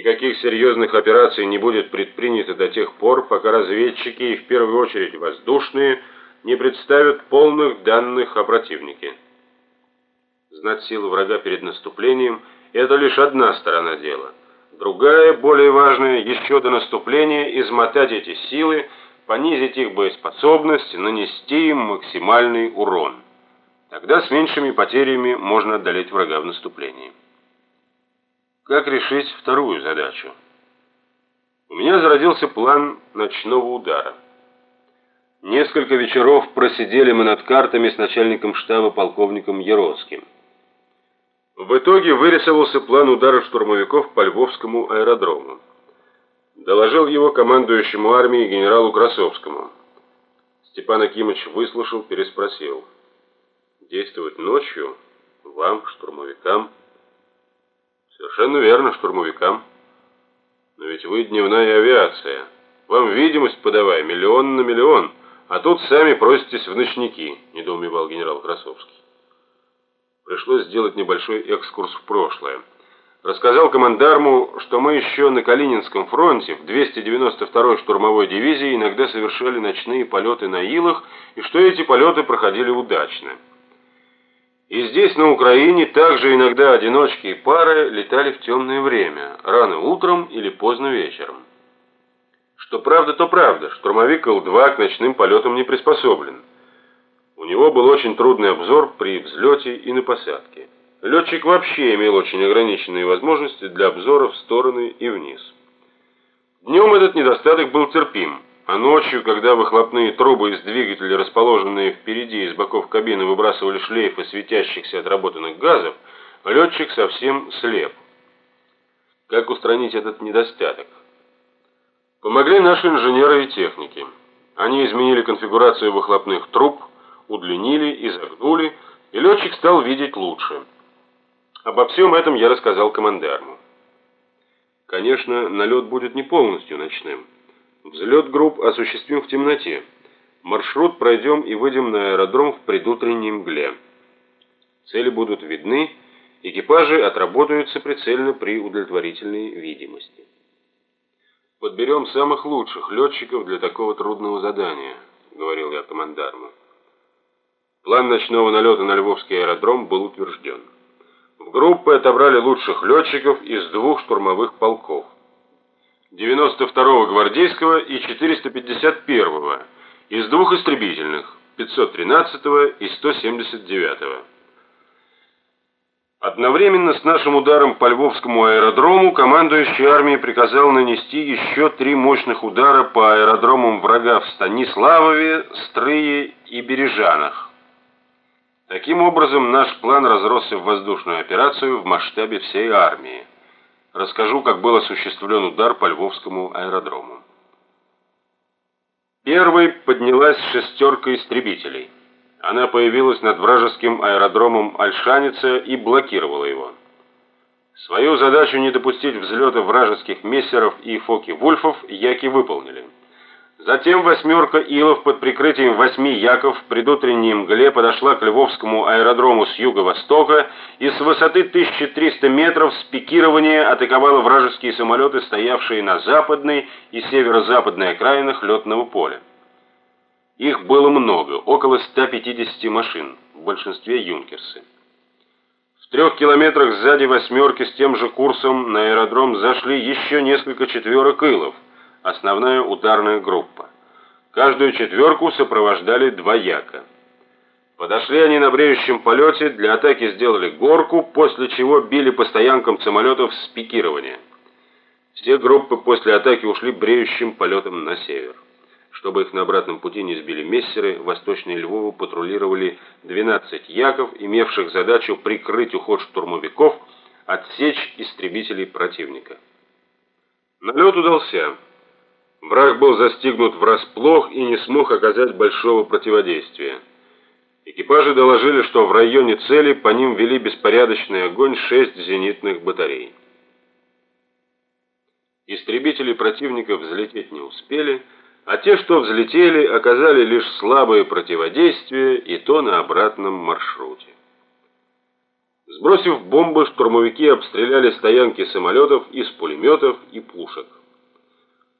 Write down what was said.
Никаких серьезных операций не будет предпринято до тех пор, пока разведчики, и в первую очередь воздушные, не представят полных данных о противнике. Знать силы врага перед наступлением – это лишь одна сторона дела. Другая, более важная, еще до наступления измотать эти силы, понизить их боеспособность, нанести им максимальный урон. Тогда с меньшими потерями можно одолеть врага в наступлении. Как решить вторую задачу? У меня зародился план ночного удара. Несколько вечеров просидели мы над картами с начальником штаба полковником Яроцким. В итоге вырисовался план удара штурмовиков по Львовскому аэродрому. Доложил его командующему армией генералу Красовскому. Степан Акимович выслушал, переспросил. Действовать ночью? Вам, штурмовикам? Совершенно верно, штурмовикам. Но ведь вы дневная авиация. Вам видимость подавай, миллион на миллион. А тут сами проситесь в ночники, недоумевал генерал Красовский. Пришлось сделать небольшой экскурс в прошлое. Рассказал командарму, что мы еще на Калининском фронте в 292-й штурмовой дивизии иногда совершали ночные полеты на Илах, и что эти полеты проходили удачно. И здесь, на Украине, также иногда одиночки и пары летали в темное время, рано утром или поздно вечером. Что правда, то правда, штурмовик Л-2 к ночным полетам не приспособлен. У него был очень трудный обзор при взлете и на посадке. Летчик вообще имел очень ограниченные возможности для обзора в стороны и вниз. Днем этот недостаток был терпим. А ночью, когда выхлопные трубы из двигателя, расположенные впереди и с боков кабины, выбрасывали шлейфы светящихся отработанных газов, летчик совсем слеп. Как устранить этот недостаток? Помогли наши инженеры и техники. Они изменили конфигурацию выхлопных труб, удлинили, изогнули, и летчик стал видеть лучше. Обо всем этом я рассказал командарму. Конечно, налет будет не полностью ночным. Взлет групп осуществим в темноте. Маршрут пройдем и выйдем на аэродром в предутренней мгле. Цели будут видны, экипажи отработаются прицельно при удовлетворительной видимости. Подберем самых лучших летчиков для такого трудного задания, говорил я командарму. План ночного налета на Львовский аэродром был утвержден. В группы отобрали лучших летчиков из двух штурмовых полков. 92-го гвардейского и 451-го из двух истребительных 513-го и 179-го. Одновременно с нашим ударом по Львовскому аэродрому командующий армией приказал нанести еще три мощных удара по аэродромам врага в Станиславове, Стрые и Бережанах. Таким образом, наш план разросся в воздушную операцию в масштабе всей армии расскажу, как был осуществлен удар по Львовскому аэродрому. Первой поднялась шестерка истребителей. Она появилась над вражеским аэродромом Альшаница и блокировала его. Свою задачу не допустить взлета вражеских мессеров и фоки-вульфов яки выполнили. Затем восьмерка Илов под прикрытием восьми Яков в предутренней мгле подошла к Львовскому аэродрому с юго-востока и с высоты 1300 метров с пикирования атаковала вражеские самолеты, стоявшие на западной и северо-западной окраинах летного поля. Их было много, около 150 машин, в большинстве юнкерсы. В трех километрах сзади восьмерки с тем же курсом на аэродром зашли еще несколько четверок Илов – основная ударная группа. Каждую четверку сопровождали два яка. Подошли они на бреющем полете, для атаки сделали горку, после чего били по стоянкам самолетов с пикирования. Все группы после атаки ушли бреющим полетом на север. Чтобы их на обратном пути не сбили мессеры, восточные Львовы патрулировали 12 яков, имевших задачу прикрыть уход штурмовиков, отсечь истребителей противника. Налет удался. Враг был застигнут врасплох и не смог оказать большого противодействия. Экипажи доложили, что в районе цели по ним вели беспорядочный огонь шесть зенитных батарей. Истребители противника взлететь не успели, а те, что взлетели, оказали лишь слабое противодействие и то на обратном маршруте. Сбросив бомбы, штурмовики обстреляли стоянки самолетов из пулеметов и пушек.